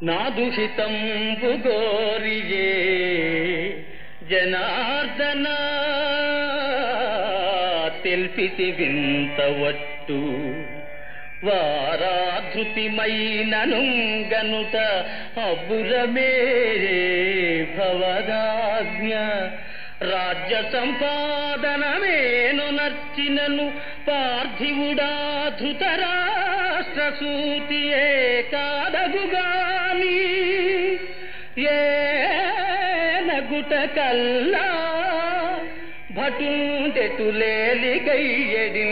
నా దుషితంబు గోరియే జనార్దన తెల్పితి వింత వట్టు వారాధృతిమైనను గనుట అబ్బురమే భవదాజ్ఞ రాజ్య సంపాదనమేను నచ్చినను పార్థివుడా ధృతరాష్ట్ర సూతియే కాదగుగాని ఏ నగుట కల్లా భటుండెతులేలిగయ్యడి